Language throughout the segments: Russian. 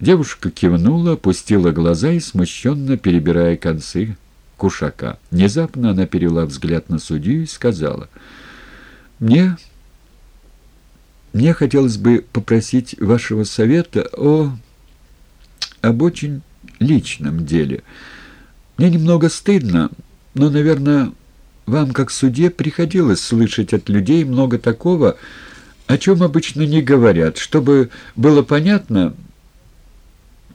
Девушка кивнула, опустила глаза и, смущенно перебирая концы кушака. Внезапно она перевела взгляд на судью и сказала, «Мне... мне хотелось бы попросить вашего совета о... об очень личном деле. Мне немного стыдно, но, наверное, вам, как суде, приходилось слышать от людей много такого, о чем обычно не говорят. Чтобы было понятно,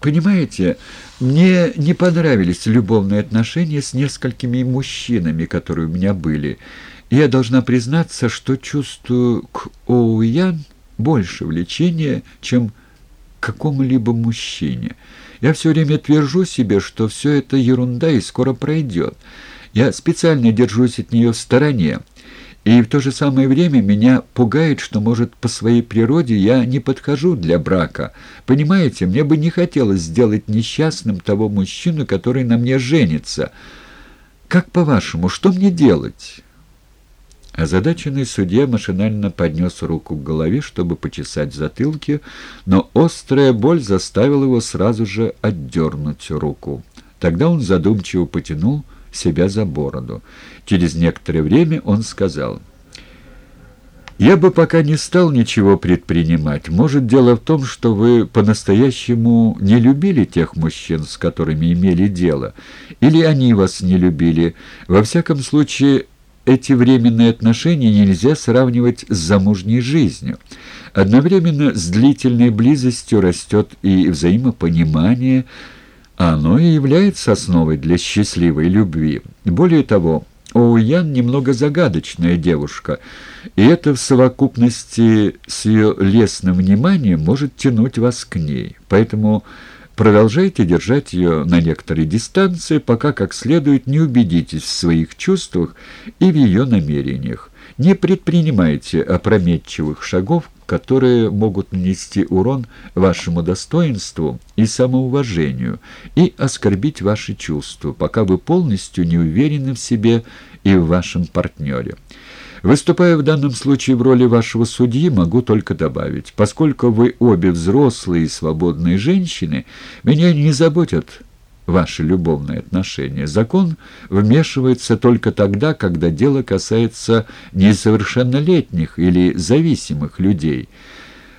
Понимаете, мне не понравились любовные отношения с несколькими мужчинами, которые у меня были. Я должна признаться, что чувствую к Оуян больше влечения, чем к какому-либо мужчине. Я все время твержу себе, что все это ерунда и скоро пройдет. Я специально держусь от нее в стороне. И в то же самое время меня пугает, что, может, по своей природе я не подхожу для брака. Понимаете, мне бы не хотелось сделать несчастным того мужчину, который на мне женится. Как по-вашему, что мне делать?» Озадаченный судья машинально поднес руку к голове, чтобы почесать затылки, но острая боль заставила его сразу же отдернуть руку. Тогда он задумчиво потянул себя за бороду. Через некоторое время он сказал, «Я бы пока не стал ничего предпринимать. Может, дело в том, что вы по-настоящему не любили тех мужчин, с которыми имели дело, или они вас не любили. Во всяком случае, эти временные отношения нельзя сравнивать с замужней жизнью. Одновременно с длительной близостью растет и взаимопонимание – оно и является основой для счастливой любви. Более того, Оуян немного загадочная девушка, и это в совокупности с ее лесным вниманием может тянуть вас к ней. Поэтому продолжайте держать ее на некоторой дистанции, пока как следует не убедитесь в своих чувствах и в ее намерениях. Не предпринимайте опрометчивых шагов, которые могут нанести урон вашему достоинству и самоуважению и оскорбить ваши чувства, пока вы полностью не уверены в себе и в вашем партнере. Выступая в данном случае в роли вашего судьи, могу только добавить, поскольку вы обе взрослые и свободные женщины, меня не заботят ваши любовные отношения. Закон вмешивается только тогда, когда дело касается несовершеннолетних или зависимых людей.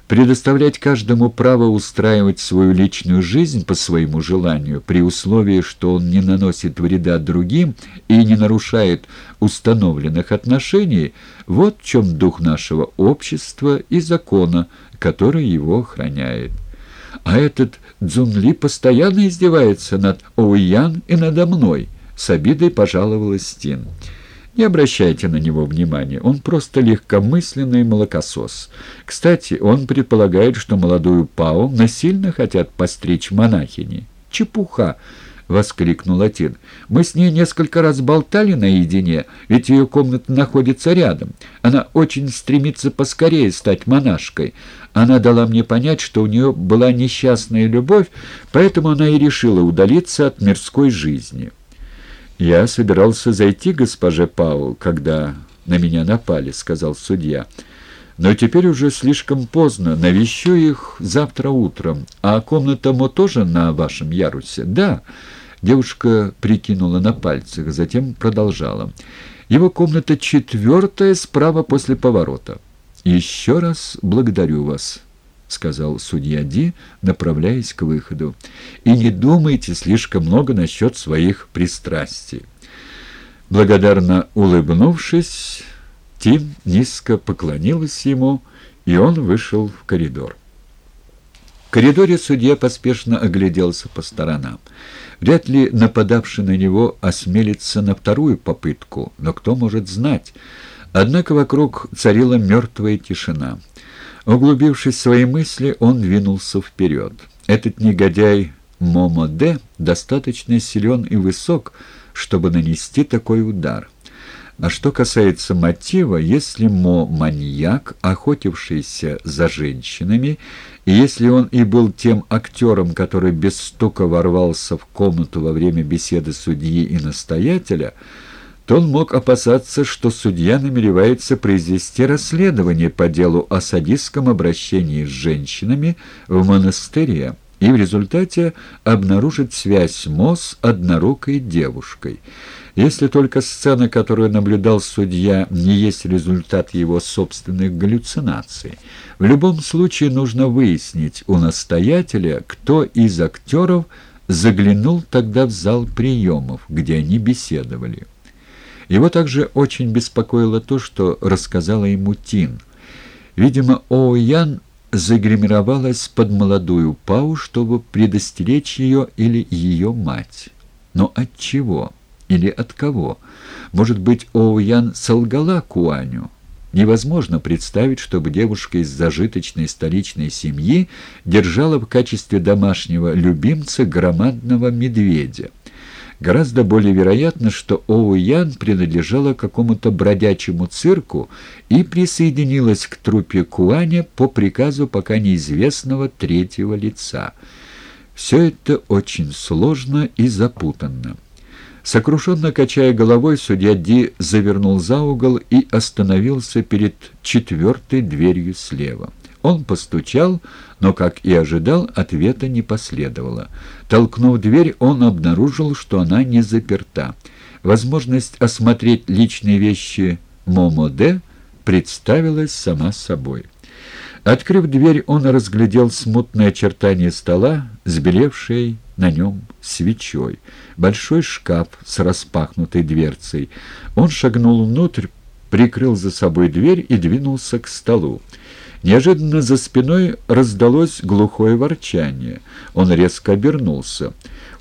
Предоставлять каждому право устраивать свою личную жизнь по своему желанию, при условии, что он не наносит вреда другим и не нарушает установленных отношений, вот в чем дух нашего общества и закона, который его охраняет. А этот Дзунли постоянно издевается над Оуян и надо мной», — с обидой пожаловалась Стин. «Не обращайте на него внимания, он просто легкомысленный молокосос. Кстати, он предполагает, что молодую Пау насильно хотят постричь монахини. Чепуха!» — воскликнул Атин. «Мы с ней несколько раз болтали наедине, ведь ее комната находится рядом. Она очень стремится поскорее стать монашкой. Она дала мне понять, что у нее была несчастная любовь, поэтому она и решила удалиться от мирской жизни». «Я собирался зайти госпоже Пау, когда на меня напали», — сказал судья. Но теперь уже слишком поздно. Навещу их завтра утром. А комната Мо тоже на вашем ярусе? Да. Девушка прикинула на пальцах, затем продолжала. Его комната четвертая справа после поворота. Еще раз благодарю вас. — сказал судья Ди, направляясь к выходу. «И не думайте слишком много насчет своих пристрастий». Благодарно улыбнувшись, Тим низко поклонилась ему, и он вышел в коридор. В коридоре судья поспешно огляделся по сторонам. Вряд ли нападавший на него осмелится на вторую попытку, но кто может знать. Однако вокруг царила мертвая тишина. Углубившись в свои мысли, он двинулся вперед. Этот негодяй Момо-Де достаточно силен и высок, чтобы нанести такой удар. А что касается мотива, если Мо маньяк, охотившийся за женщинами, и если он и был тем актером, который без стука ворвался в комнату во время беседы судьи и настоятеля, то он мог опасаться, что судья намеревается произвести расследование по делу о садистском обращении с женщинами в монастыре. И в результате обнаружит связь Мо с однорукой девушкой. Если только сцена, которую наблюдал судья, не есть результат его собственных галлюцинаций. В любом случае нужно выяснить у настоятеля, кто из актеров заглянул тогда в зал приемов, где они беседовали. Его также очень беспокоило то, что рассказала ему Тин. Видимо, Оуян загримировалась под молодую Пау, чтобы предостеречь ее или ее мать. Но от чего? Или от кого? Может быть, Оуян солгала Куаню? Невозможно представить, чтобы девушка из зажиточной столичной семьи держала в качестве домашнего любимца громадного медведя. Гораздо более вероятно, что Оуян принадлежала какому-то бродячему цирку и присоединилась к труппе Куаня по приказу пока неизвестного третьего лица. Все это очень сложно и запутанно. Сокрушенно качая головой, судья Ди завернул за угол и остановился перед четвертой дверью слева. Он постучал, но, как и ожидал, ответа не последовало. Толкнув дверь, он обнаружил, что она не заперта. Возможность осмотреть личные вещи Момоде представилась сама собой. Открыв дверь, он разглядел смутное очертание стола, сбелевшей на нем свечой. Большой шкаф с распахнутой дверцей. Он шагнул внутрь, прикрыл за собой дверь и двинулся к столу. Неожиданно за спиной раздалось глухое ворчание. Он резко обернулся.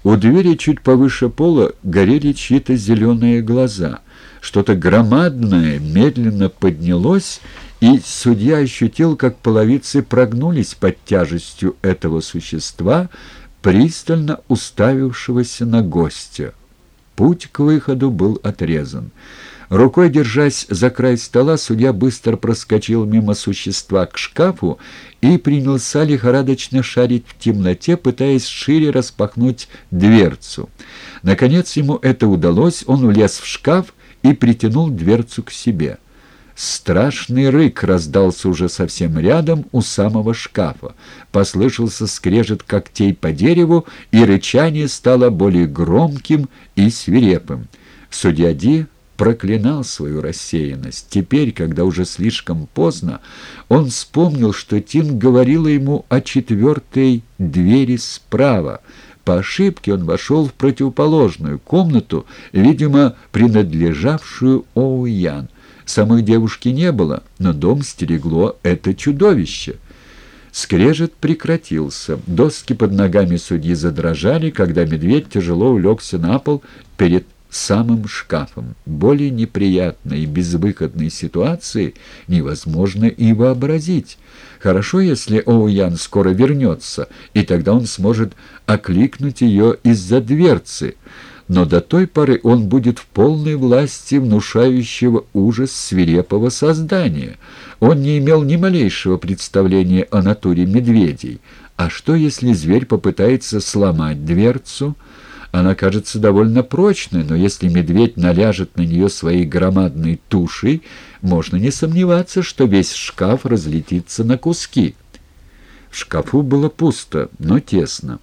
У двери чуть повыше пола горели чьи-то зеленые глаза. Что-то громадное медленно поднялось и судья ощутил, как половицы прогнулись под тяжестью этого существа, пристально уставившегося на гостя. Путь к выходу был отрезан. Рукой держась за край стола, судья быстро проскочил мимо существа к шкафу и принялся лихорадочно шарить в темноте, пытаясь шире распахнуть дверцу. Наконец ему это удалось, он влез в шкаф и притянул дверцу к себе. Страшный рык раздался уже совсем рядом у самого шкафа. Послышался скрежет когтей по дереву, и рычание стало более громким и свирепым. Судья Ди проклинал свою рассеянность. Теперь, когда уже слишком поздно, он вспомнил, что Тин говорила ему о четвертой двери справа. По ошибке он вошел в противоположную комнату, видимо, принадлежавшую Оуян. Самой девушки не было, но дом стерегло это чудовище. Скрежет прекратился. Доски под ногами судьи задрожали, когда медведь тяжело улегся на пол перед самым шкафом. Более неприятной и безвыходной ситуации невозможно и вообразить. Хорошо, если Оуян скоро вернется, и тогда он сможет окликнуть ее из-за дверцы — но до той поры он будет в полной власти внушающего ужас свирепого создания. Он не имел ни малейшего представления о натуре медведей. А что, если зверь попытается сломать дверцу? Она кажется довольно прочной, но если медведь наляжет на нее своей громадной тушей, можно не сомневаться, что весь шкаф разлетится на куски. В шкафу было пусто, но тесно.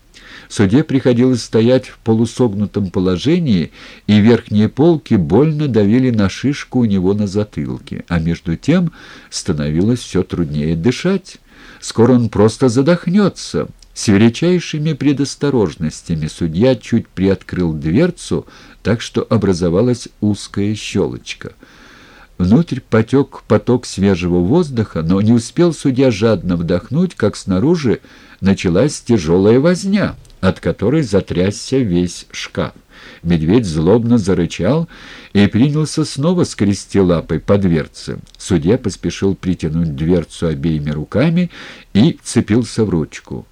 Суде приходилось стоять в полусогнутом положении, и верхние полки больно давили на шишку у него на затылке, а между тем становилось все труднее дышать. Скоро он просто задохнется. С величайшими предосторожностями судья чуть приоткрыл дверцу, так что образовалась узкая щелочка. Внутрь потек поток свежего воздуха, но не успел судья жадно вдохнуть, как снаружи началась тяжелая возня, от которой затрясся весь шкаф. Медведь злобно зарычал и принялся снова скрести лапой по дверце. Судья поспешил притянуть дверцу обеими руками и цепился в ручку.